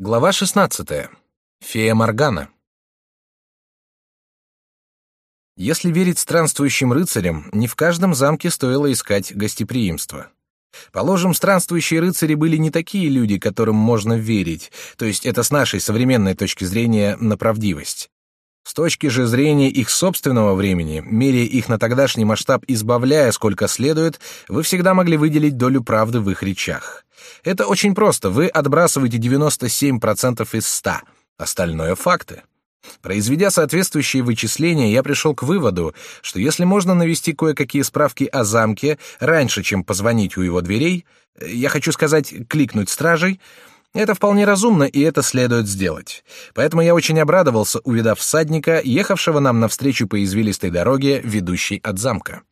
Глава 16. Фея Моргана. Если верить странствующим рыцарям, не в каждом замке стоило искать гостеприимство. Положим, странствующие рыцари были не такие люди, которым можно верить, то есть это с нашей современной точки зрения на правдивость. С точки же зрения их собственного времени, меряя их на тогдашний масштаб, избавляя сколько следует, вы всегда могли выделить долю правды в их речах. Это очень просто. Вы отбрасываете 97% из 100. Остальное — факты. Произведя соответствующие вычисления, я пришел к выводу, что если можно навести кое-какие справки о замке раньше, чем позвонить у его дверей, я хочу сказать, кликнуть стражей, это вполне разумно, и это следует сделать. Поэтому я очень обрадовался, увидав всадника, ехавшего нам навстречу по извилистой дороге, ведущей от замка.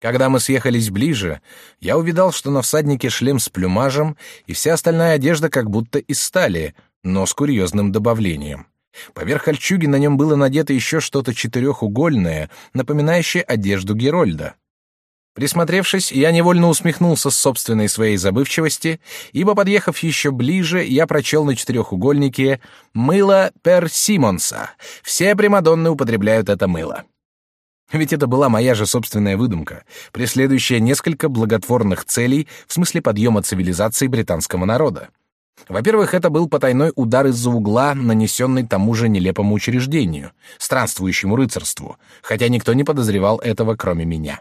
Когда мы съехались ближе, я увидал, что на всаднике шлем с плюмажем и вся остальная одежда как будто из стали, но с курьезным добавлением. Поверх кольчуги на нем было надето еще что-то четырехугольное, напоминающее одежду Герольда. Присмотревшись, я невольно усмехнулся с собственной своей забывчивости, ибо, подъехав еще ближе, я прочел на четырехугольнике «Мыло Пер Симонса». Все примадонны употребляют это мыло. Ведь это была моя же собственная выдумка, преследующая несколько благотворных целей в смысле подъема цивилизации британского народа. Во-первых, это был потайной удар из-за угла, нанесенный тому же нелепому учреждению, странствующему рыцарству, хотя никто не подозревал этого, кроме меня.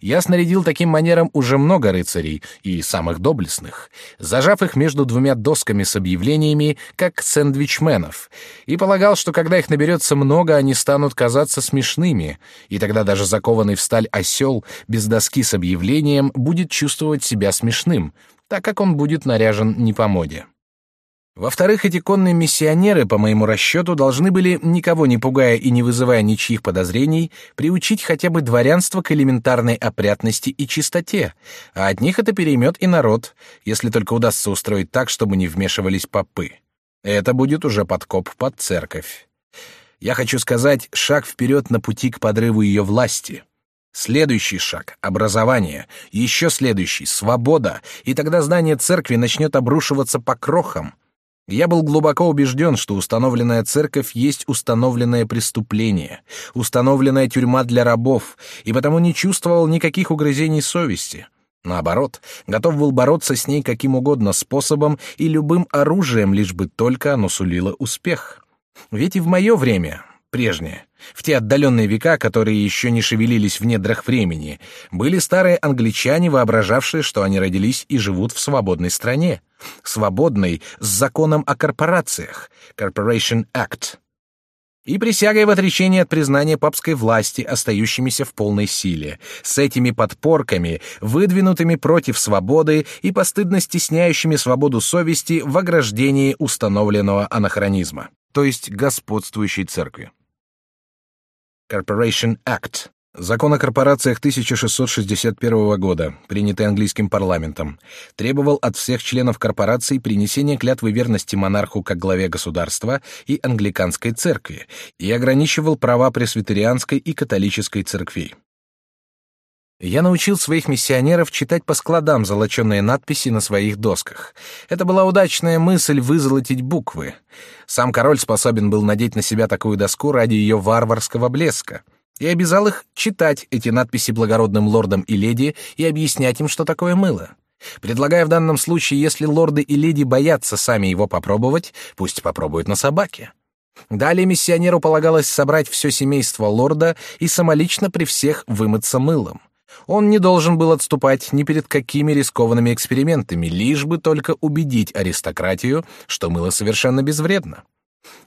Я снарядил таким манером уже много рыцарей, и самых доблестных, зажав их между двумя досками с объявлениями, как сэндвичменов, и полагал, что когда их наберется много, они станут казаться смешными, и тогда даже закованный в сталь осел без доски с объявлением будет чувствовать себя смешным, так как он будет наряжен не по моде. Во-вторых, эти конные миссионеры, по моему расчету, должны были, никого не пугая и не вызывая ничьих подозрений, приучить хотя бы дворянство к элементарной опрятности и чистоте, а от них это переймет и народ, если только удастся устроить так, чтобы не вмешивались попы. Это будет уже подкоп под церковь. Я хочу сказать, шаг вперед на пути к подрыву ее власти. Следующий шаг — образование, еще следующий — свобода, и тогда знание церкви начнет обрушиваться по крохам — я был глубоко убежден, что установленная церковь есть установленное преступление, установленная тюрьма для рабов, и потому не чувствовал никаких угрызений совести. Наоборот, готов был бороться с ней каким угодно способом и любым оружием, лишь бы только оно сулило успех. Ведь и в мое время, прежнее, в те отдаленные века, которые еще не шевелились в недрах времени, были старые англичане, воображавшие, что они родились и живут в свободной стране. Свободной с законом о корпорациях, Corporation Act. И присягой в отречении от признания папской власти, остающимися в полной силе, с этими подпорками, выдвинутыми против свободы и постыдно стесняющими свободу совести в ограждении установленного анахронизма, то есть господствующей церкви. Corporation Act. Закон о корпорациях 1661 года, принятый английским парламентом, требовал от всех членов корпораций принесения клятвы верности монарху как главе государства и англиканской церкви и ограничивал права пресвитерианской и католической церквей. Я научил своих миссионеров читать по складам золоченые надписи на своих досках. Это была удачная мысль вызолотить буквы. Сам король способен был надеть на себя такую доску ради ее варварского блеска. И обязал их читать эти надписи благородным лордам и леди и объяснять им, что такое мыло. Предлагая в данном случае, если лорды и леди боятся сами его попробовать, пусть попробуют на собаке. Далее миссионеру полагалось собрать все семейство лорда и самолично при всех вымыться мылом. Он не должен был отступать ни перед какими рискованными экспериментами, лишь бы только убедить аристократию, что мыло совершенно безвредно.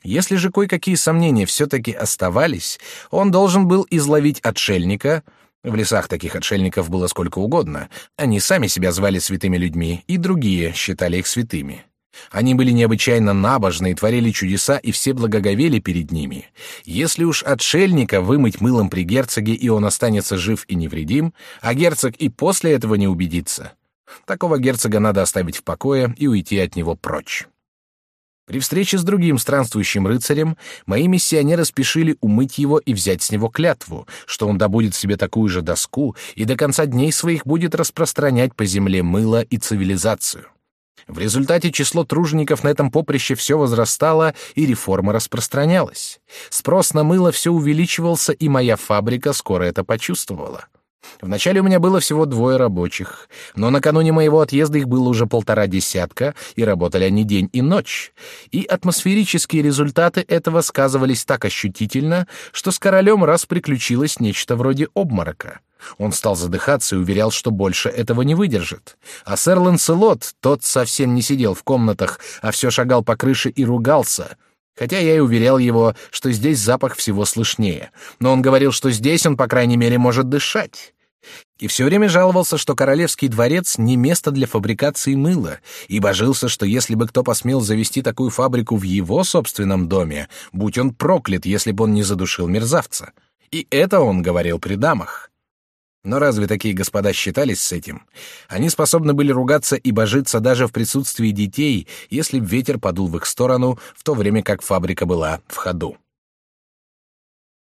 Если же кое-какие сомнения все-таки оставались, он должен был изловить отшельника. В лесах таких отшельников было сколько угодно. Они сами себя звали святыми людьми, и другие считали их святыми. Они были необычайно набожны и творили чудеса, и все благоговели перед ними. Если уж отшельника вымыть мылом при герцоге, и он останется жив и невредим, а герцог и после этого не убедится, такого герцога надо оставить в покое и уйти от него прочь. При встрече с другим странствующим рыцарем мои миссионеры спешили умыть его и взять с него клятву, что он добудет себе такую же доску и до конца дней своих будет распространять по земле мыло и цивилизацию. В результате число тружеников на этом поприще все возрастало, и реформа распространялась. Спрос на мыло все увеличивался, и моя фабрика скоро это почувствовала. Вначале у меня было всего двое рабочих, но накануне моего отъезда их было уже полтора десятка, и работали они день и ночь. И атмосферические результаты этого сказывались так ощутительно, что с королем раз приключилось нечто вроде обморока. Он стал задыхаться и уверял, что больше этого не выдержит. А сэр Ланселот, тот совсем не сидел в комнатах, а все шагал по крыше и ругался — Хотя я и уверял его, что здесь запах всего слышнее. Но он говорил, что здесь он, по крайней мере, может дышать. И все время жаловался, что королевский дворец не место для фабрикации мыла, и божился, что если бы кто посмел завести такую фабрику в его собственном доме, будь он проклят, если бы он не задушил мерзавца. И это он говорил при дамах. Но разве такие господа считались с этим? Они способны были ругаться и божиться даже в присутствии детей, если ветер подул в их сторону, в то время как фабрика была в ходу.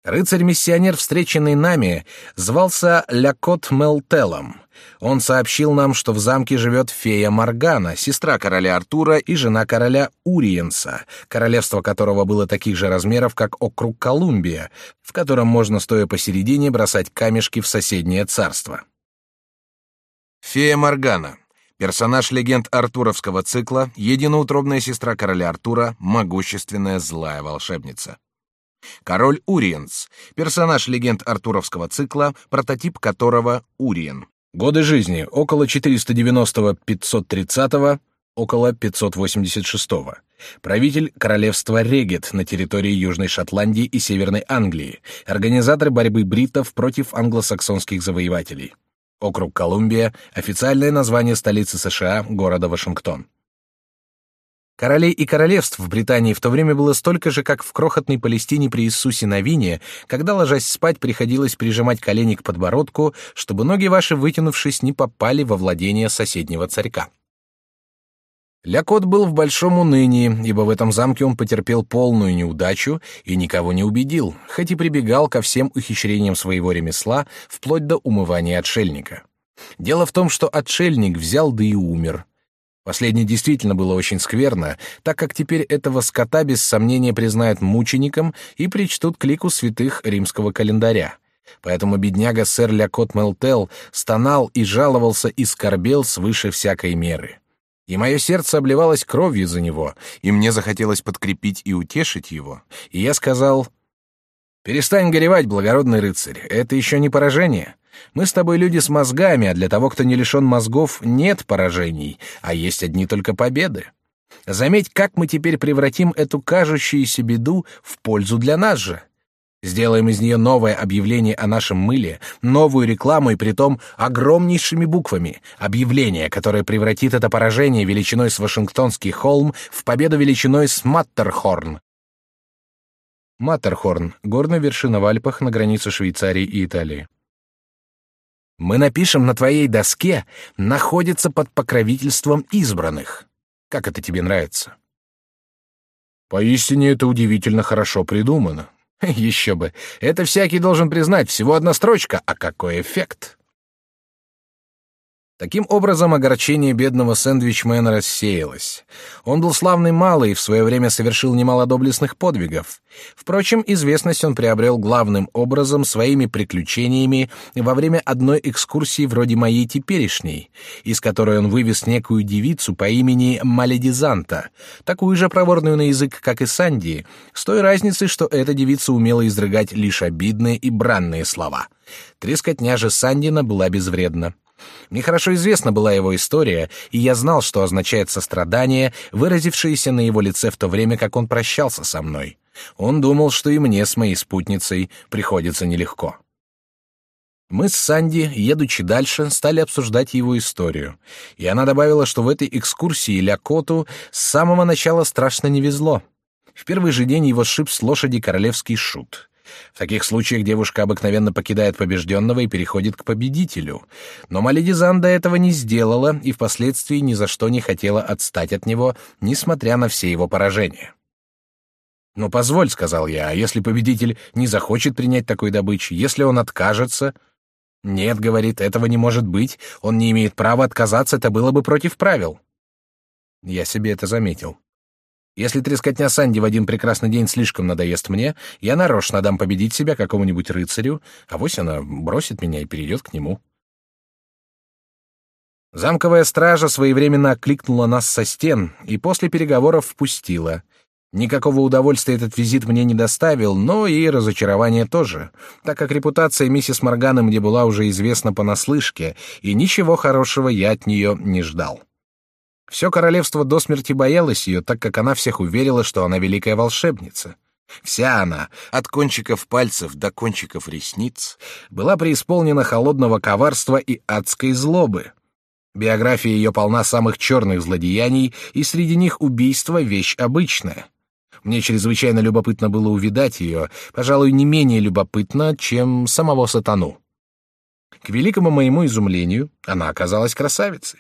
Рыцарь-миссионер, встреченный нами, звался Лякот Мелтелом. Он сообщил нам, что в замке живет фея Маргана, сестра короля Артура и жена короля Уриенса, королевство которого было таких же размеров, как округ Колумбия, в котором можно, стоя посередине, бросать камешки в соседнее царство. Фея Маргана. Персонаж легенд Артуровского цикла, единоутробная сестра короля Артура, могущественная злая волшебница. Король Уриенс, персонаж легенд Артуровского цикла, прототип которого Уриен. Годы жизни около 490-530, около 586. Правитель королевства Регет на территории Южной Шотландии и Северной Англии, организатор борьбы бриттов против англосаксонских завоевателей. Округ Колумбия, официальное название столицы США, города Вашингтон. Королей и королевств в Британии в то время было столько же, как в крохотной Палестине при Иисусе Новине, когда, ложась спать, приходилось прижимать колени к подбородку, чтобы ноги ваши, вытянувшись, не попали во владение соседнего царька. Лякот был в большом унынии, ибо в этом замке он потерпел полную неудачу и никого не убедил, хоть и прибегал ко всем ухищрениям своего ремесла, вплоть до умывания отшельника. Дело в том, что отшельник взял да и умер, Последнее действительно было очень скверно, так как теперь этого скота без сомнения признают мучеником и причтут к лику святых римского календаря. Поэтому бедняга сэр Лякот Мелтел стонал и жаловался и скорбел свыше всякой меры. И мое сердце обливалось кровью за него, и мне захотелось подкрепить и утешить его. И я сказал, «Перестань горевать, благородный рыцарь, это еще не поражение. Мы с тобой люди с мозгами, а для того, кто не лишен мозгов, нет поражений, а есть одни только победы. Заметь, как мы теперь превратим эту кажущуюся беду в пользу для нас же. Сделаем из нее новое объявление о нашем мыле, новую рекламу и притом огромнейшими буквами. Объявление, которое превратит это поражение величиной с Вашингтонский холм в победу величиной с Маттерхорн. Маттерхорн — горная вершина в Альпах на границе Швейцарии и Италии. Мы напишем на твоей доске «Находится под покровительством избранных». Как это тебе нравится? Поистине это удивительно хорошо придумано. Еще бы. Это всякий должен признать. Всего одна строчка, а какой эффект? Таким образом, огорчение бедного сэндвичмена рассеялось. Он был славный малый и в свое время совершил немало доблестных подвигов. Впрочем, известность он приобрел главным образом своими приключениями во время одной экскурсии вроде моей теперешней, из которой он вывез некую девицу по имени Маледизанта, такую же проворную на язык, как и Санди, с той разницей, что эта девица умела изрыгать лишь обидные и бранные слова. Трескотня же Сандина была безвредна. Мне хорошо известна была его история, и я знал, что означает сострадание, выразившееся на его лице в то время, как он прощался со мной. Он думал, что и мне с моей спутницей приходится нелегко. Мы с Санди, едучи дальше, стали обсуждать его историю, и она добавила, что в этой экскурсии Лякоту с самого начала страшно не везло. В первый же день его сшиб с лошади королевский шут. В таких случаях девушка обыкновенно покидает побежденного и переходит к победителю. Но Маледизан до этого не сделала и впоследствии ни за что не хотела отстать от него, несмотря на все его поражения. «Ну, позволь», — сказал я, — «а если победитель не захочет принять такой добычи, если он откажется...» «Нет», — говорит, — «этого не может быть, он не имеет права отказаться, это было бы против правил». Я себе это заметил. Если трескотня Санди в один прекрасный день слишком надоест мне, я нарочно дам победить себя какому-нибудь рыцарю, а вось она бросит меня и перейдет к нему. Замковая стража своевременно окликнула нас со стен и после переговоров впустила. Никакого удовольствия этот визит мне не доставил, но и разочарования тоже, так как репутация миссис Морганы мне была уже известна понаслышке, и ничего хорошего я от нее не ждал. Все королевство до смерти боялось ее, так как она всех уверила, что она великая волшебница. Вся она, от кончиков пальцев до кончиков ресниц, была преисполнена холодного коварства и адской злобы. Биография ее полна самых черных злодеяний, и среди них убийство — вещь обычная. Мне чрезвычайно любопытно было увидать ее, пожалуй, не менее любопытно, чем самого сатану. К великому моему изумлению, она оказалась красавицей.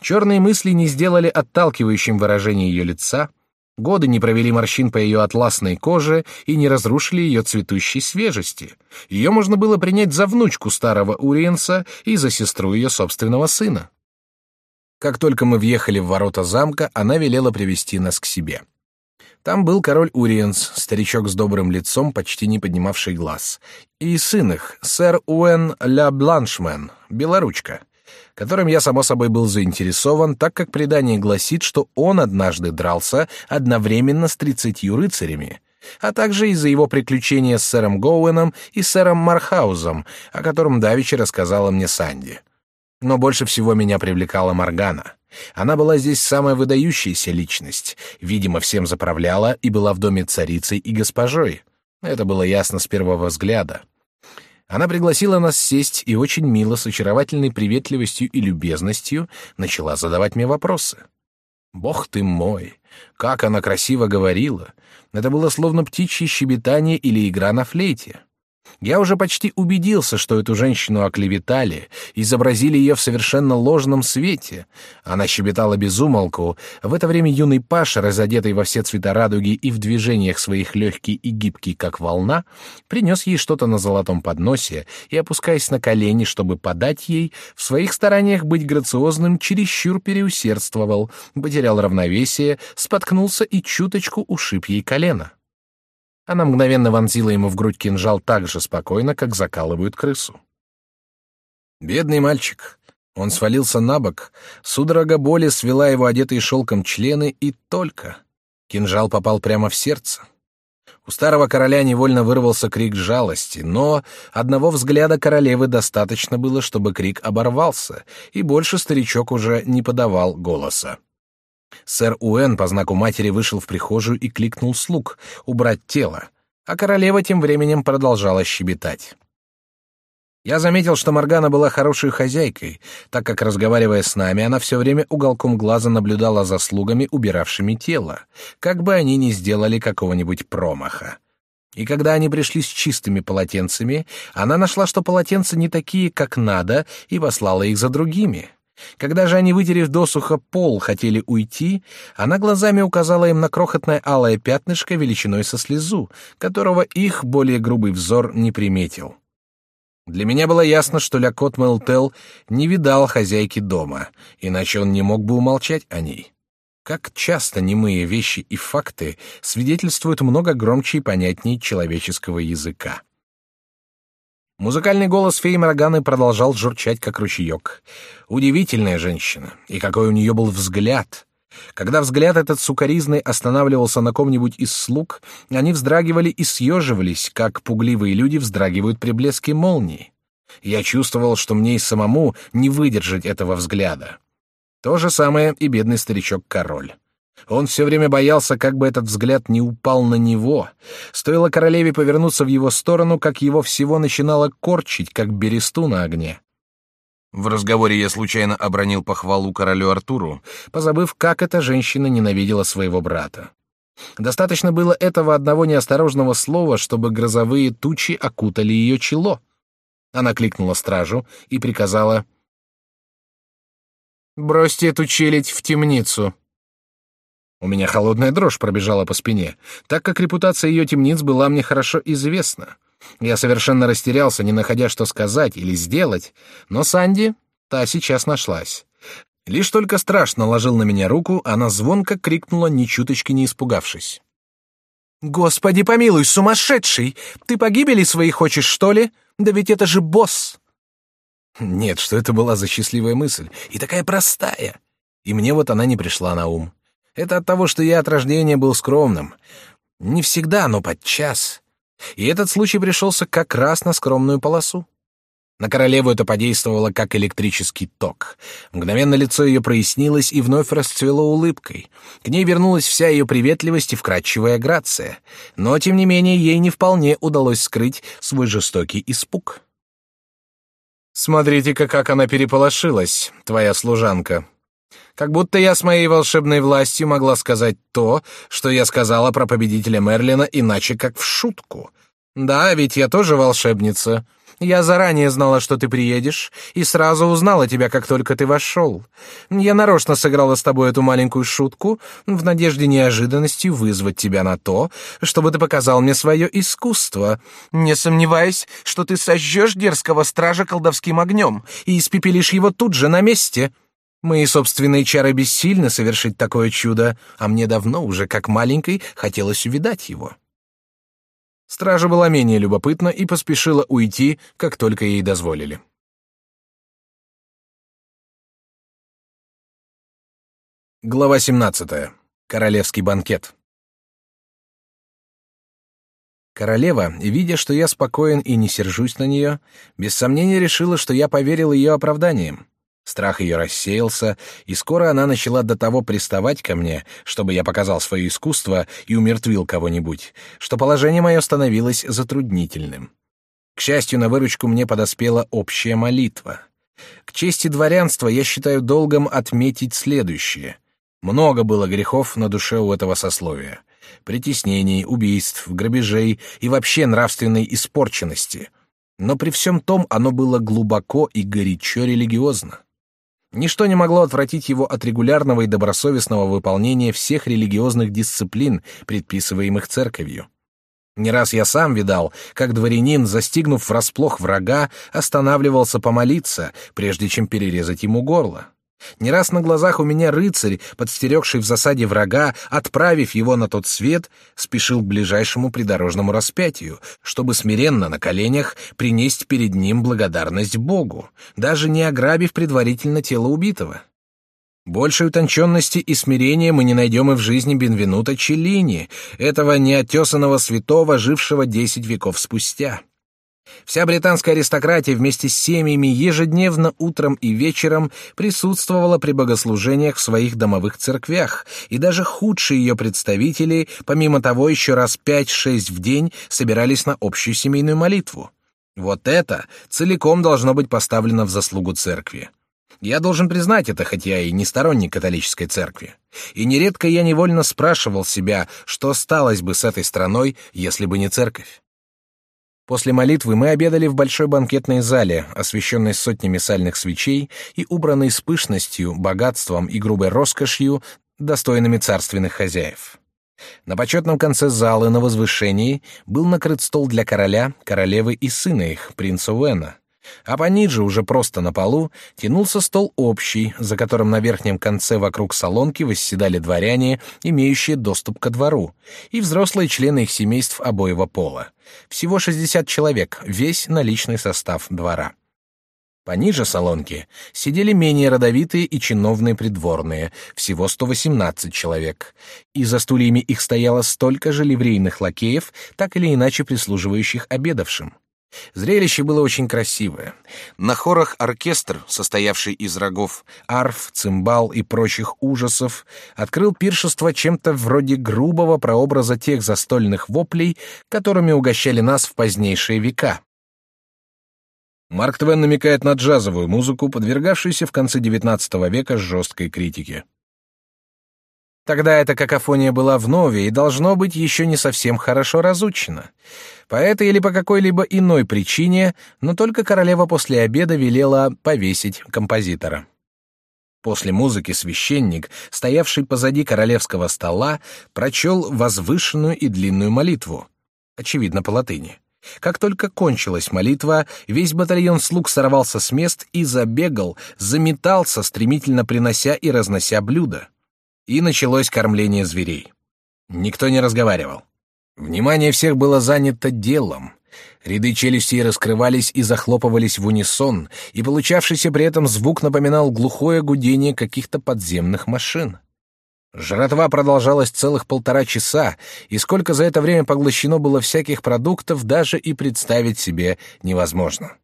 Черные мысли не сделали отталкивающим выражение ее лица, годы не провели морщин по ее атласной коже и не разрушили ее цветущей свежести. Ее можно было принять за внучку старого Уриенса и за сестру ее собственного сына. Как только мы въехали в ворота замка, она велела привести нас к себе. Там был король Уриенс, старичок с добрым лицом, почти не поднимавший глаз, и сын их, сэр Уэн Ля Бланшмен, белоручка которым я, само собой, был заинтересован, так как предание гласит, что он однажды дрался одновременно с тридцатью рыцарями, а также из-за его приключения с сэром Гоуэном и сэром Мархаузом, о котором давеча рассказала мне Санди. Но больше всего меня привлекала Моргана. Она была здесь самая выдающаяся личность, видимо, всем заправляла и была в доме царицей и госпожой. Это было ясно с первого взгляда. Она пригласила нас сесть и очень мило, с очаровательной приветливостью и любезностью, начала задавать мне вопросы. Бог ты мой, как она красиво говорила! Это было словно птичье щебетание или игра на флейте. Я уже почти убедился, что эту женщину оклеветали, изобразили ее в совершенно ложном свете. Она щебетала без умолку. В это время юный Паша, разодетый во все цвета радуги и в движениях своих легкий и гибкий, как волна, принес ей что-то на золотом подносе и, опускаясь на колени, чтобы подать ей, в своих стараниях быть грациозным, чересчур переусердствовал, потерял равновесие, споткнулся и чуточку ушиб ей колено. Она мгновенно вонзила ему в грудь кинжал так же спокойно, как закалывают крысу. Бедный мальчик. Он свалился на бок, судорога боли свела его одетые шелком члены и только. Кинжал попал прямо в сердце. У старого короля невольно вырвался крик жалости, но одного взгляда королевы достаточно было, чтобы крик оборвался, и больше старичок уже не подавал голоса. Сэр Уэн по знаку матери вышел в прихожую и кликнул слуг убрать тело, а королева тем временем продолжала щебетать. Я заметил, что Моргана была хорошей хозяйкой, так как, разговаривая с нами, она все время уголком глаза наблюдала за слугами, убиравшими тело, как бы они ни сделали какого-нибудь промаха. И когда они пришли с чистыми полотенцами, она нашла, что полотенца не такие, как надо, и послала их за другими. Когда же они, вытерев досуха пол, хотели уйти, она глазами указала им на крохотное алое пятнышко величиной со слезу, которого их более грубый взор не приметил. Для меня было ясно, что Лякот Мелтел не видал хозяйки дома, иначе он не мог бы умолчать о ней. Как часто немые вещи и факты свидетельствуют много громче и понятнее человеческого языка. Музыкальный голос феи Морганы продолжал журчать, как ручеек. Удивительная женщина, и какой у нее был взгляд. Когда взгляд этот сукоризный останавливался на ком-нибудь из слуг, они вздрагивали и съеживались, как пугливые люди вздрагивают при блеске молнии. Я чувствовал, что мне и самому не выдержать этого взгляда. То же самое и бедный старичок-король. Он все время боялся, как бы этот взгляд не упал на него. Стоило королеве повернуться в его сторону, как его всего начинало корчить, как бересту на огне. В разговоре я случайно обронил похвалу королю Артуру, позабыв, как эта женщина ненавидела своего брата. Достаточно было этого одного неосторожного слова, чтобы грозовые тучи окутали ее чело. Она кликнула стражу и приказала «Бросьте эту челядь в темницу». У меня холодная дрожь пробежала по спине, так как репутация ее темниц была мне хорошо известна. Я совершенно растерялся, не находя, что сказать или сделать, но Санди, та сейчас нашлась. Лишь только страж наложил на меня руку, она звонко крикнула, ни чуточки не испугавшись. «Господи помилуй, сумасшедший! Ты погибели своей хочешь, что ли? Да ведь это же босс!» Нет, что это была за счастливая мысль, и такая простая. И мне вот она не пришла на ум. Это от того, что я от рождения был скромным. Не всегда, но подчас. И этот случай пришелся как раз на скромную полосу. На королеву это подействовало как электрический ток. Мгновенно лицо ее прояснилось и вновь расцвело улыбкой. К ней вернулась вся ее приветливость и вкрадчивая грация. Но, тем не менее, ей не вполне удалось скрыть свой жестокий испуг. «Смотрите-ка, как она переполошилась, твоя служанка», как будто я с моей волшебной властью могла сказать то, что я сказала про победителя Мерлина, иначе как в шутку. Да, ведь я тоже волшебница. Я заранее знала, что ты приедешь, и сразу узнала тебя, как только ты вошел. Я нарочно сыграла с тобой эту маленькую шутку в надежде неожиданностью вызвать тебя на то, чтобы ты показал мне свое искусство, не сомневаясь, что ты сожжешь дерзкого стража колдовским огнем и испепелишь его тут же на месте. Мои собственные чары бессильны совершить такое чудо, а мне давно уже, как маленькой, хотелось увидать его. Стража была менее любопытна и поспешила уйти, как только ей дозволили. Глава 17. Королевский банкет. Королева, видя, что я спокоен и не сержусь на нее, без сомнения решила, что я поверил ее оправданиям. Страх ее рассеялся, и скоро она начала до того приставать ко мне, чтобы я показал свое искусство и умертвил кого-нибудь, что положение мое становилось затруднительным. К счастью, на выручку мне подоспела общая молитва. К чести дворянства я считаю долгом отметить следующее. Много было грехов на душе у этого сословия. Притеснений, убийств, грабежей и вообще нравственной испорченности. Но при всем том оно было глубоко и горячо религиозно. Ничто не могло отвратить его от регулярного и добросовестного выполнения всех религиозных дисциплин, предписываемых церковью. Не раз я сам видал, как дворянин, застигнув врасплох врага, останавливался помолиться, прежде чем перерезать ему горло. Не раз на глазах у меня рыцарь, подстерегший в засаде врага, отправив его на тот свет, спешил к ближайшему придорожному распятию, чтобы смиренно на коленях принести перед ним благодарность Богу, даже не ограбив предварительно тело убитого. Большей утонченности и смирения мы не найдем и в жизни Бенвенута Челлини, этого неотесанного святого, жившего десять веков спустя. Вся британская аристократия вместе с семьями ежедневно утром и вечером присутствовала при богослужениях в своих домовых церквях, и даже худшие ее представители, помимо того, еще раз пять-шесть в день собирались на общую семейную молитву. Вот это целиком должно быть поставлено в заслугу церкви. Я должен признать это, хотя и не сторонник католической церкви. И нередко я невольно спрашивал себя, что сталось бы с этой страной, если бы не церковь. После молитвы мы обедали в большой банкетной зале, освещенной сотнями сальных свечей и убранной с пышностью, богатством и грубой роскошью, достойными царственных хозяев. На почетном конце зала на возвышении был накрыт стол для короля, королевы и сына их, принца Уэна. А пониже, уже просто на полу, тянулся стол общий, за которым на верхнем конце вокруг салонки восседали дворяне, имеющие доступ ко двору, и взрослые члены их семейств обоего пола. Всего 60 человек, весь наличный состав двора. Пониже салонки сидели менее родовитые и чиновные придворные, всего 118 человек, и за стульями их стояло столько же ливрейных лакеев, так или иначе прислуживающих обедавшим. Зрелище было очень красивое. На хорах оркестр, состоявший из рогов, арф, цимбал и прочих ужасов, открыл пиршество чем-то вроде грубого прообраза тех застольных воплей, которыми угощали нас в позднейшие века. Марк Твен намекает на джазовую музыку, подвергавшуюся в конце XIX века жесткой критике. Тогда эта какофония была в нове и, должно быть, еще не совсем хорошо разучена. По этой или по какой-либо иной причине, но только королева после обеда велела повесить композитора. После музыки священник, стоявший позади королевского стола, прочел возвышенную и длинную молитву, очевидно, по латыни. Как только кончилась молитва, весь батальон слуг сорвался с мест и забегал, заметался, стремительно принося и разнося блюда. И началось кормление зверей. Никто не разговаривал. Внимание всех было занято делом. Ряды челюстей раскрывались и захлопывались в унисон, и получавшийся при этом звук напоминал глухое гудение каких-то подземных машин. Жратва продолжалась целых полтора часа, и сколько за это время поглощено было всяких продуктов, даже и представить себе невозможно.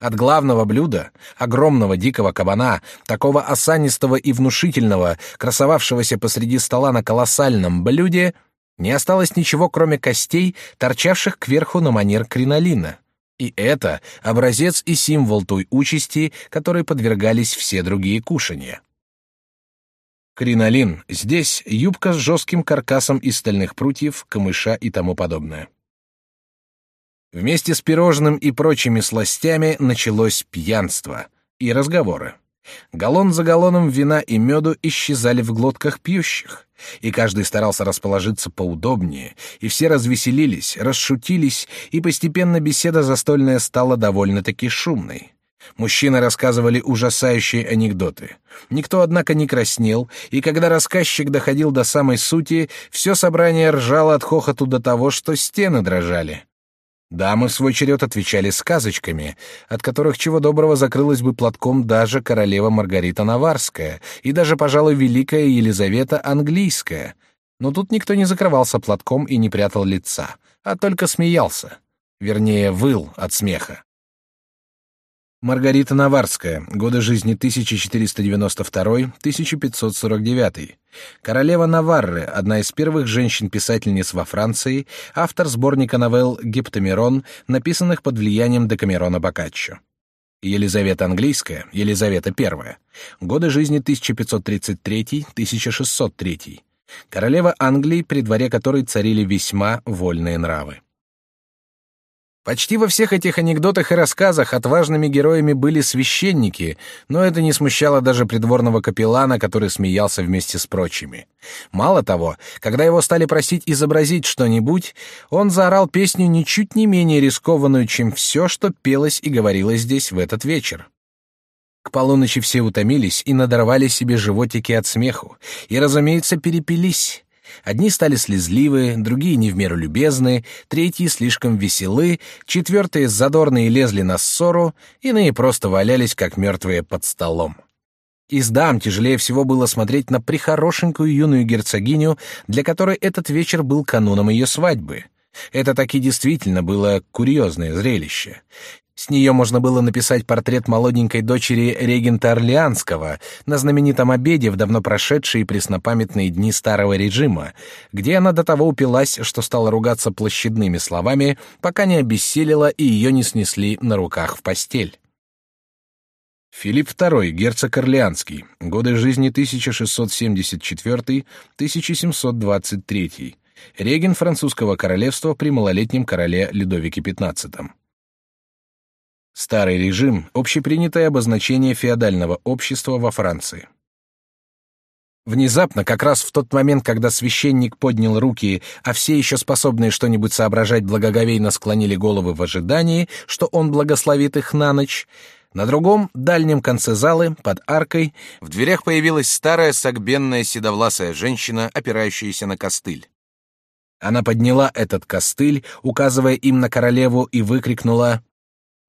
От главного блюда, огромного дикого кабана, такого осанистого и внушительного, красовавшегося посреди стола на колоссальном блюде, не осталось ничего, кроме костей, торчавших кверху на манер кринолина. И это образец и символ той участи, которой подвергались все другие кушания. Кринолин — здесь юбка с жестким каркасом из стальных прутьев, камыша и тому подобное. Вместе с пирожным и прочими сластями началось пьянство и разговоры. Галлон за галлоном вина и меду исчезали в глотках пьющих, и каждый старался расположиться поудобнее, и все развеселились, расшутились, и постепенно беседа застольная стала довольно-таки шумной. Мужчины рассказывали ужасающие анекдоты. Никто, однако, не краснел, и когда рассказчик доходил до самой сути, все собрание ржало от хохоту до того, что стены дрожали. Дамы в свой черед отвечали сказочками, от которых чего доброго закрылась бы платком даже королева Маргарита Наварская и даже, пожалуй, великая Елизавета Английская. Но тут никто не закрывался платком и не прятал лица, а только смеялся. Вернее, выл от смеха. Маргарита Наварская, годы жизни 1492-1549. Королева Наварры, одна из первых женщин-писательниц во Франции, автор сборника новелл «Гептамирон», написанных под влиянием Декамерона Боккаччо. Елизавета Английская, Елизавета I. Годы жизни 1533-1603. Королева Англии, при дворе которой царили весьма вольные нравы. Почти во всех этих анекдотах и рассказах отважными героями были священники, но это не смущало даже придворного капеллана, который смеялся вместе с прочими. Мало того, когда его стали просить изобразить что-нибудь, он заорал песню ничуть не менее рискованную, чем все, что пелось и говорилось здесь в этот вечер. К полуночи все утомились и надорвали себе животики от смеху, и, разумеется, перепились. Одни стали слезливые, другие не в меру любезны, третьи слишком веселы, четвертые задорные лезли на ссору, иные просто валялись, как мертвые под столом. Из дам тяжелее всего было смотреть на прихорошенькую юную герцогиню, для которой этот вечер был кануном ее свадьбы. Это таки действительно было курьезное зрелище. С нее можно было написать портрет молоденькой дочери регента Орлеанского на знаменитом обеде в давно прошедшие преснопамятные дни старого режима, где она до того упилась, что стала ругаться площадными словами, пока не обессилила и ее не снесли на руках в постель. Филипп II, герцог Орлеанский, годы жизни 1674-1723, реген французского королевства при малолетнем короле Людовике XV. Старый режим — общепринятое обозначение феодального общества во Франции. Внезапно, как раз в тот момент, когда священник поднял руки, а все еще способные что-нибудь соображать благоговейно склонили головы в ожидании, что он благословит их на ночь, на другом, дальнем конце залы, под аркой, в дверях появилась старая согбенная седовласая женщина, опирающаяся на костыль. Она подняла этот костыль, указывая им на королеву, и выкрикнула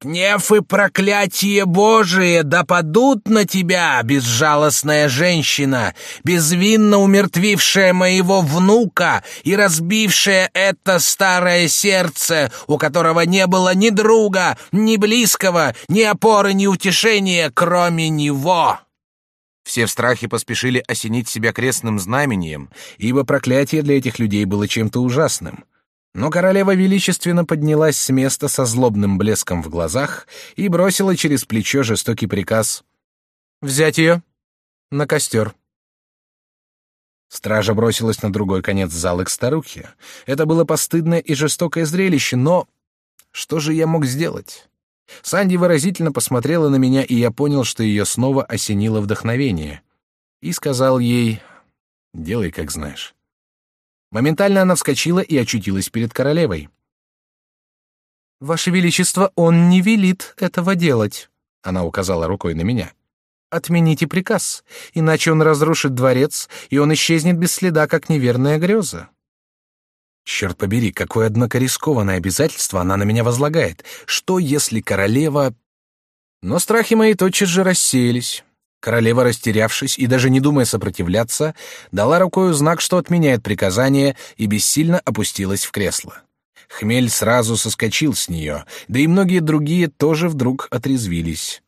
Гнев и проклятие Божие да падут на тебя, безжалостная женщина, безвинно умертвившая моего внука и разбившая это старое сердце, у которого не было ни друга, ни близкого, ни опоры, ни утешения, кроме него». Все в страхе поспешили осенить себя крестным знамением, ибо проклятие для этих людей было чем-то ужасным. Но королева величественно поднялась с места со злобным блеском в глазах и бросила через плечо жестокий приказ «Взять ее на костер». Стража бросилась на другой конец зала к старухе. Это было постыдное и жестокое зрелище, но что же я мог сделать? Санди выразительно посмотрела на меня, и я понял, что ее снова осенило вдохновение. И сказал ей «Делай, как знаешь». Моментально она вскочила и очутилась перед королевой. Ваше величество, он не велит этого делать. Она указала рукой на меня. Отмените приказ, иначе он разрушит дворец, и он исчезнет без следа, как неверная греза. Черт побери, какое однако рискованное обязательство она на меня возлагает. Что если королева... Но страхи мои тотчас же рассеялись. Королева, растерявшись и даже не думая сопротивляться, дала рукою знак, что отменяет приказание, и бессильно опустилась в кресло. Хмель сразу соскочил с нее, да и многие другие тоже вдруг отрезвились.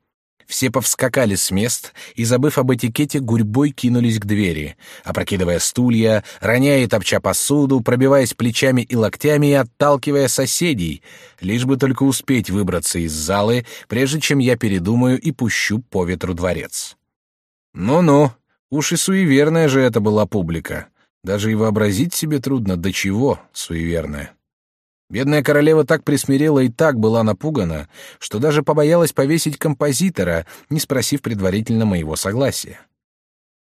Все повскакали с мест и, забыв об этикете, гурьбой кинулись к двери, опрокидывая стулья, роняя и топча посуду, пробиваясь плечами и локтями и отталкивая соседей, лишь бы только успеть выбраться из залы, прежде чем я передумаю и пущу по ветру дворец. Ну-ну, уж и суеверная же это была публика. Даже и вообразить себе трудно, до чего суеверная. Бедная королева так присмирела и так была напугана, что даже побоялась повесить композитора, не спросив предварительно моего согласия.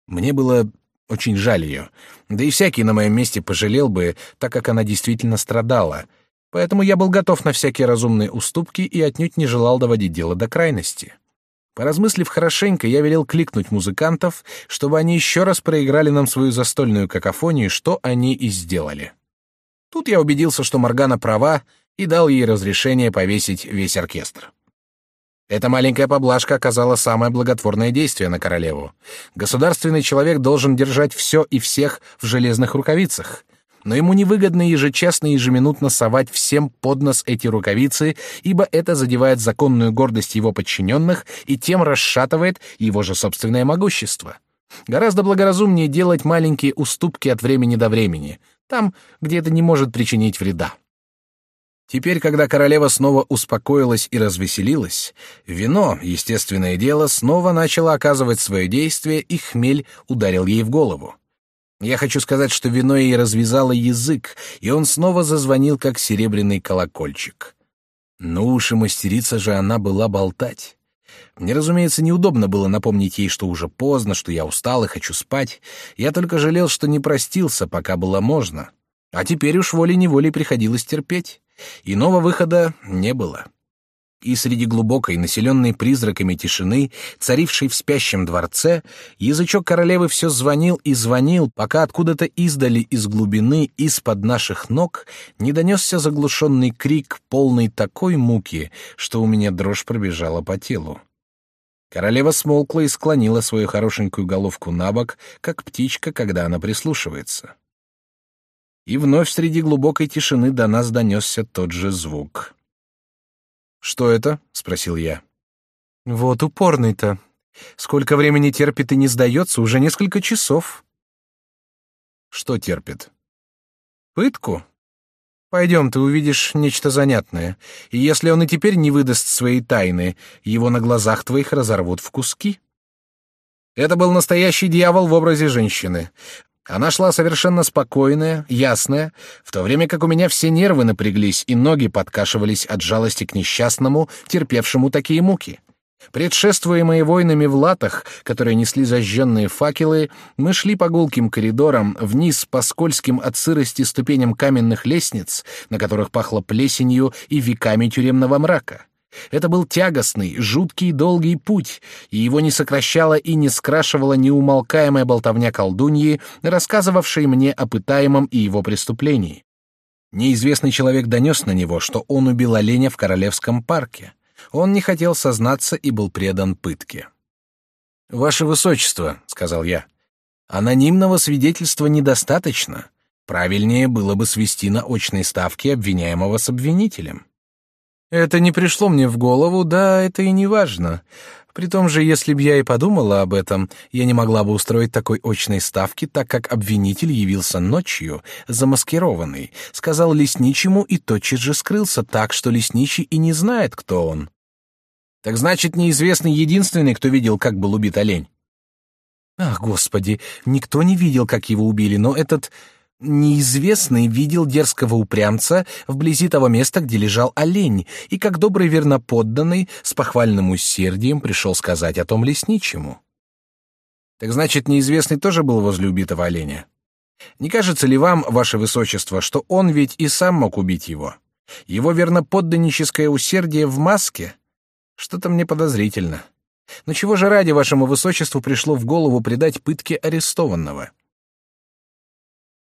Мне было очень жаль ее, да и всякий на моем месте пожалел бы, так как она действительно страдала, поэтому я был готов на всякие разумные уступки и отнюдь не желал доводить дело до крайности. Поразмыслив хорошенько, я велел кликнуть музыкантов, чтобы они еще раз проиграли нам свою застольную какофонию, что они и сделали. Тут я убедился, что Моргана права, и дал ей разрешение повесить весь оркестр. Эта маленькая поблажка оказала самое благотворное действие на королеву. Государственный человек должен держать все и всех в железных рукавицах. Но ему невыгодно ежечасно и ежеминутно совать всем под нос эти рукавицы, ибо это задевает законную гордость его подчиненных и тем расшатывает его же собственное могущество. Гораздо благоразумнее делать маленькие уступки от времени до времени, там, где это не может причинить вреда. Теперь, когда королева снова успокоилась и развеселилась, вино, естественное дело, снова начало оказывать свое действие, и хмель ударил ей в голову. Я хочу сказать, что вино ей развязало язык, и он снова зазвонил, как серебряный колокольчик. Ну уж и мастерица же она была болтать. Мне, разумеется, неудобно было напомнить ей, что уже поздно, что я устал и хочу спать. Я только жалел, что не простился, пока было можно. А теперь уж волей-неволей приходилось терпеть. Иного выхода не было. И среди глубокой, населенной призраками тишины, царившей в спящем дворце, язычок королевы все звонил и звонил, пока откуда-то издали из глубины, из-под наших ног, не донесся заглушенный крик, полный такой муки, что у меня дрожь пробежала по телу. Королева смолкла и склонила свою хорошенькую головку на бок, как птичка, когда она прислушивается. И вновь среди глубокой тишины до нас донесся тот же звук. «Что это?» — спросил я. «Вот упорный-то. Сколько времени терпит и не сдается, уже несколько часов». «Что терпит?» «Пытку. Пойдем, ты увидишь нечто занятное. И если он и теперь не выдаст своей тайны, его на глазах твоих разорвут в куски. Это был настоящий дьявол в образе женщины. Она шла совершенно спокойная, ясная, в то время как у меня все нервы напряглись и ноги подкашивались от жалости к несчастному, терпевшему такие муки. Предшествуемые воинами в латах, которые несли зажженные факелы, мы шли по гулким коридорам, вниз по скользким от сырости ступеням каменных лестниц, на которых пахло плесенью и веками тюремного мрака. Это был тягостный, жуткий, долгий путь, и его не сокращала и не скрашивала неумолкаемая болтовня колдуньи, рассказывавшей мне о пытаемом и его преступлении. Неизвестный человек донес на него, что он убил оленя в Королевском парке. Он не хотел сознаться и был предан пытке. «Ваше Высочество», — сказал я, — «анонимного свидетельства недостаточно. Правильнее было бы свести на очной ставке обвиняемого с обвинителем». «Это не пришло мне в голову, да, это и не важно. При том же, если б я и подумала об этом, я не могла бы устроить такой очной ставки, так как обвинитель явился ночью, замаскированный, сказал лесничему и тотчас же скрылся так, что лесничий и не знает, кто он. Так значит, неизвестный единственный, кто видел, как был убит олень. Ах, господи, никто не видел, как его убили, но этот Неизвестный видел дерзкого упрямца вблизи того места, где лежал олень, и как добрый верноподданный с похвальным усердием пришел сказать о том лесничему. Так значит, неизвестный тоже был возле убитого оленя? Не кажется ли вам, ваше высочество, что он ведь и сам мог убить его? Его верноподданническое усердие в маске? Что-то мне подозрительно. Но чего же ради вашему высочеству пришло в голову предать пытке арестованного?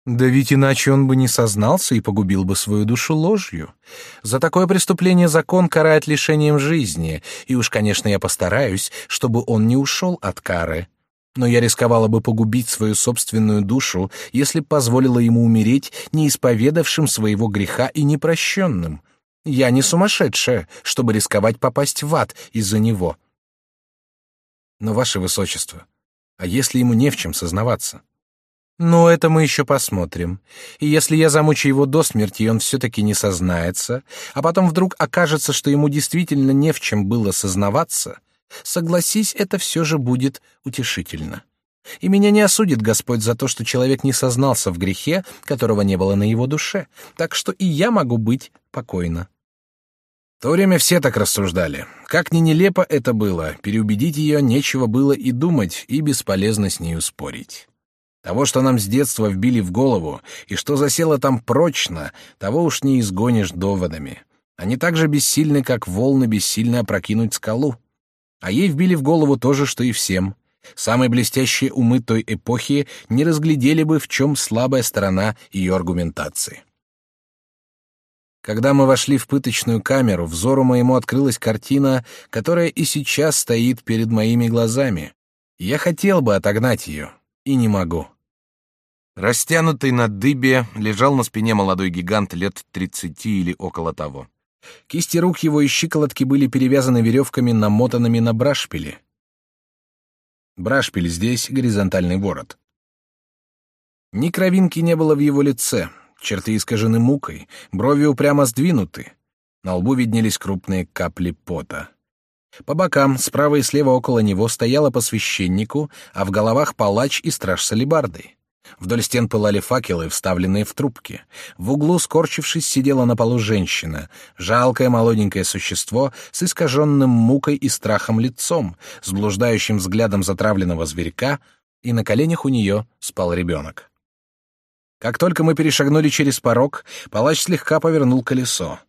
Да ведь иначе он бы не сознался и погубил бы свою душу ложью. За такое преступление закон карает лишением жизни, и уж, конечно, я постараюсь, чтобы он не ушел от кары. Но я рисковала бы погубить свою собственную душу, если позволила ему умереть, не исповедавшим своего греха и непрощенным. Я не сумасшедшая, чтобы рисковать попасть в ад из-за него. Но, ваше высочество, а если ему не в чем сознаваться? Но это мы еще посмотрим. И если я замучу его до смерти, и он все-таки не сознается, а потом вдруг окажется, что ему действительно не в чем было сознаваться, согласись, это все же будет утешительно. И меня не осудит Господь за то, что человек не сознался в грехе, которого не было на его душе, так что и я могу быть покойна. В то время все так рассуждали. Как ни нелепо это было, переубедить ее нечего было и думать, и бесполезно с нею спорить. Того, что нам с детства вбили в голову, и что засело там прочно, того уж не изгонишь доводами. Они так же бессильны, как волны бессильны опрокинуть скалу. А ей вбили в голову то же, что и всем. Самые блестящие умы той эпохи не разглядели бы, в чем слабая сторона ее аргументации. Когда мы вошли в пыточную камеру, взору моему открылась картина, которая и сейчас стоит перед моими глазами. Я хотел бы отогнать ее, и не могу. Растянутый на дыбе лежал на спине молодой гигант лет тридцати или около того. Кисти рук его и щиколотки были перевязаны веревками, намотанными на брашпили. Брашпиль здесь — горизонтальный ворот. Ни кровинки не было в его лице, черты искажены мукой, брови упрямо сдвинуты. На лбу виднелись крупные капли пота. По бокам, справа и слева около него стояло по священнику, а в головах палач и страж с алебардой. Вдоль стен пылали факелы, вставленные в трубки. В углу, скорчившись, сидела на полу женщина, жалкое молоденькое существо с искаженным мукой и страхом лицом, с блуждающим взглядом затравленного зверька, и на коленях у нее спал ребенок. Как только мы перешагнули через порог, палач слегка повернул колесо.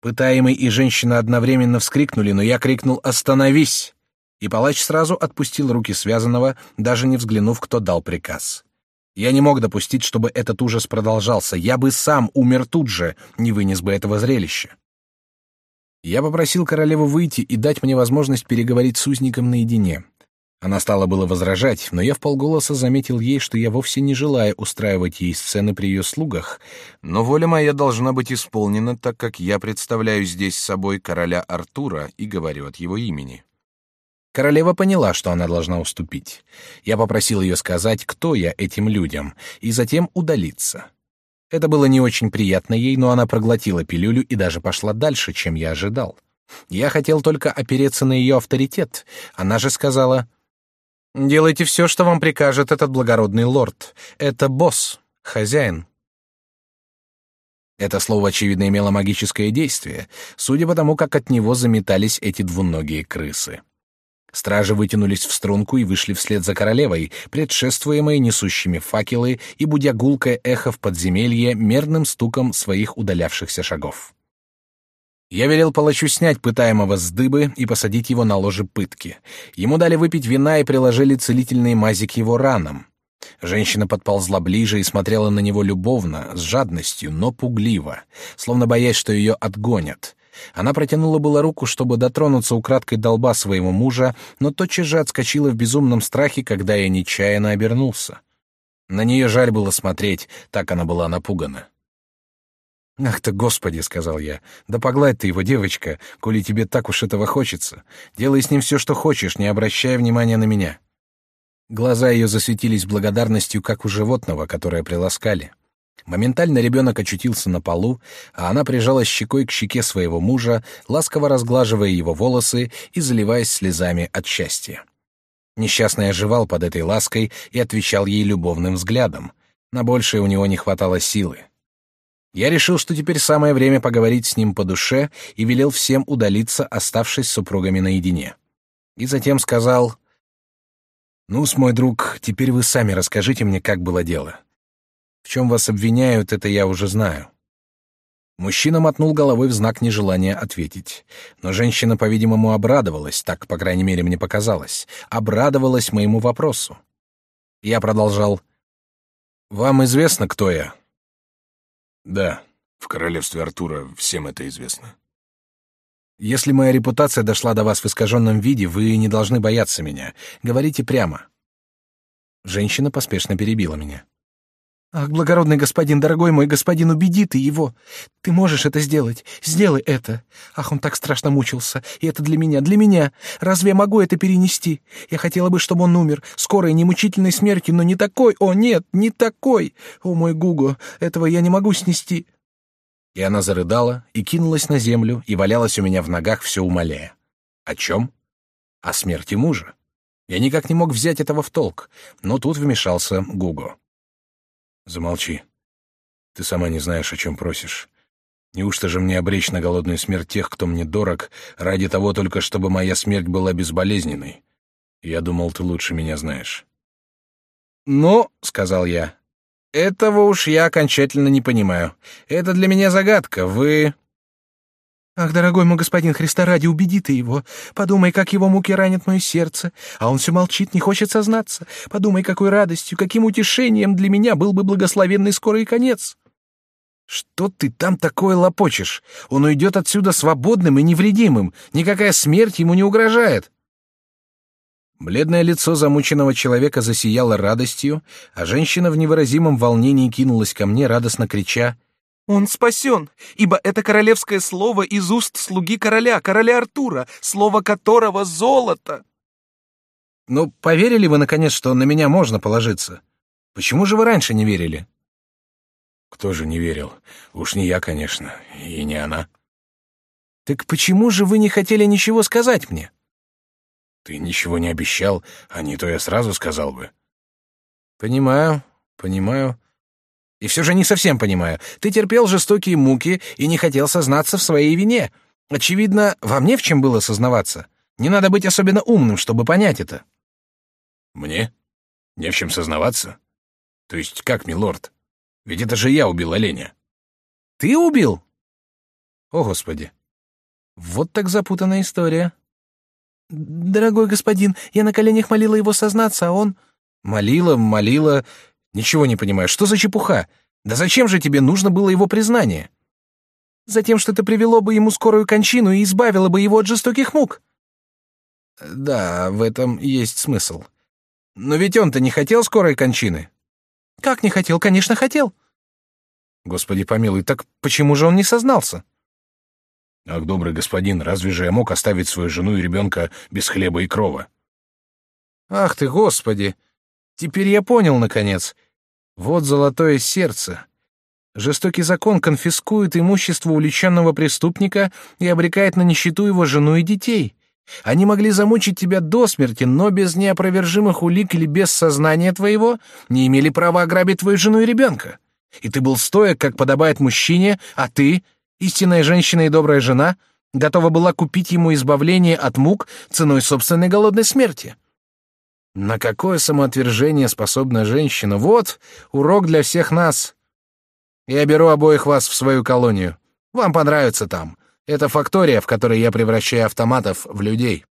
Пытаемый и женщина одновременно вскрикнули, но я крикнул «Остановись!» И палач сразу отпустил руки связанного, даже не взглянув, кто дал приказ. Я не мог допустить, чтобы этот ужас продолжался. Я бы сам умер тут же, не вынес бы этого зрелища. Я попросил королеву выйти и дать мне возможность переговорить с узником наедине. Она стала было возражать, но я вполголоса заметил ей, что я вовсе не желаю устраивать ей сцены при ее слугах, но воля моя должна быть исполнена, так как я представляю здесь собой короля Артура и говорю от его имени. Королева поняла, что она должна уступить. Я попросил ее сказать, кто я этим людям, и затем удалиться. Это было не очень приятно ей, но она проглотила пилюлю и даже пошла дальше, чем я ожидал. Я хотел только опереться на ее авторитет. Она же сказала, «Делайте все, что вам прикажет этот благородный лорд. Это босс, хозяин». Это слово, очевидно, имело магическое действие, судя по тому, как от него заметались эти двуногие крысы. Стражи вытянулись в струнку и вышли вслед за королевой, предшествуемой несущими факелы и будя гулкое эхо в подземелье мерным стуком своих удалявшихся шагов. Я велел палачу снять пытаемого с дыбы и посадить его на ложе пытки. Ему дали выпить вина и приложили целительные мази к его ранам. Женщина подползла ближе и смотрела на него любовно, с жадностью, но пугливо, словно боясь, что ее отгонят. Она протянула было руку, чтобы дотронуться украдкой до лба своего мужа, но тотчас же отскочила в безумном страхе, когда я нечаянно обернулся. На нее жаль было смотреть, так она была напугана. «Ах ты, Господи!» — сказал я. «Да погладь ты его, девочка, коли тебе так уж этого хочется. Делай с ним все, что хочешь, не обращая внимания на меня». Глаза ее засветились благодарностью, как у животного, которое приласкали. Моментально ребенок очутился на полу, а она прижалась щекой к щеке своего мужа, ласково разглаживая его волосы и заливаясь слезами от счастья. Несчастный оживал под этой лаской и отвечал ей любовным взглядом. На большее у него не хватало силы. Я решил, что теперь самое время поговорить с ним по душе и велел всем удалиться, оставшись с супругами наедине. И затем сказал: "Ну, мой друг, теперь вы сами расскажите мне, как было дело. Чем вас обвиняют, это я уже знаю. Мужчина мотнул головой в знак нежелания ответить. Но женщина, по-видимому, обрадовалась, так, по крайней мере, мне показалось, обрадовалась моему вопросу. Я продолжал. «Вам известно, кто я?» «Да, в королевстве Артура всем это известно». «Если моя репутация дошла до вас в искаженном виде, вы не должны бояться меня. Говорите прямо». Женщина поспешно перебила меня. Ах, благородный господин, дорогой мой господин, убеди ты его. Ты можешь это сделать. Сделай это. Ах, он так страшно мучился. И это для меня, для меня. Разве я могу это перенести? Я хотела бы, чтобы он умер. Скорой, немучительной смерти, но не такой. О, нет, не такой. О, мой Гуго, этого я не могу снести. И она зарыдала и кинулась на землю и валялась у меня в ногах, все умоляя. О чем? О смерти мужа. Я никак не мог взять этого в толк, но тут вмешался Гуго. Замолчи. Ты сама не знаешь, о чем просишь. Неужто же мне обречь на голодную смерть тех, кто мне дорог, ради того только, чтобы моя смерть была безболезненной? Я думал, ты лучше меня знаешь. «Ну, — сказал я, — этого уж я окончательно не понимаю. Это для меня загадка. Вы Ах, дорогой мой господин Христа ради, убеди ты его. Подумай, как его муки ранят мое сердце. А он все молчит, не хочет сознаться. Подумай, какой радостью, каким утешением для меня был бы благословенный скорый конец. Что ты там такое лопочешь? Он уйдет отсюда свободным и невредимым. Никакая смерть ему не угрожает. Бледное лицо замученного человека засияло радостью, а женщина в невыразимом волнении кинулась ко мне, радостно крича — он спасен, ибо это королевское слово из уст слуги короля, короля Артура, слово которого золото. Ну, поверили вы, наконец, что на меня можно положиться? Почему же вы раньше не верили? Кто же не верил? Уж не я, конечно, и не она. Так почему же вы не хотели ничего сказать мне? Ты ничего не обещал, а не то я сразу сказал бы. Понимаю, понимаю. И все же не совсем понимаю. Ты терпел жестокие муки и не хотел сознаться в своей вине. Очевидно, вам не в чем было сознаваться. Не надо быть особенно умным, чтобы понять это. Мне? Не в чем сознаваться? То есть как, милорд? Ведь это же я убил оленя. Ты убил? О, Господи. Вот так запутанная история. Дорогой господин, я на коленях молила его сознаться, а он... Молила, молила, Ничего не понимаю, что за чепуха? Да зачем же тебе нужно было его признание? Затем, что это привело бы ему скорую кончину и избавило бы его от жестоких мук. Да, в этом есть смысл. Но ведь он-то не хотел скорой кончины. Как не хотел? Конечно, хотел. Господи помилуй, так почему же он не сознался? Ах, добрый господин, разве же я мог оставить свою жену и ребенка без хлеба и крова? Ах ты, Господи! Теперь я понял, наконец. Вот золотое сердце. Жестокий закон конфискует имущество уличенного преступника и обрекает на нищету его жену и детей. Они могли замучить тебя до смерти, но без неопровержимых улик или без сознания твоего не имели права ограбить твою жену и ребенка. И ты был стоек, как подобает мужчине, а ты, истинная женщина и добрая жена, готова была купить ему избавление от мук ценой собственной голодной смерти. На какое самоотвержение способна женщина? Вот урок для всех нас. Я беру обоих вас в свою колонию. Вам понравится там. Это фактория, в которой я превращаю автоматов в людей.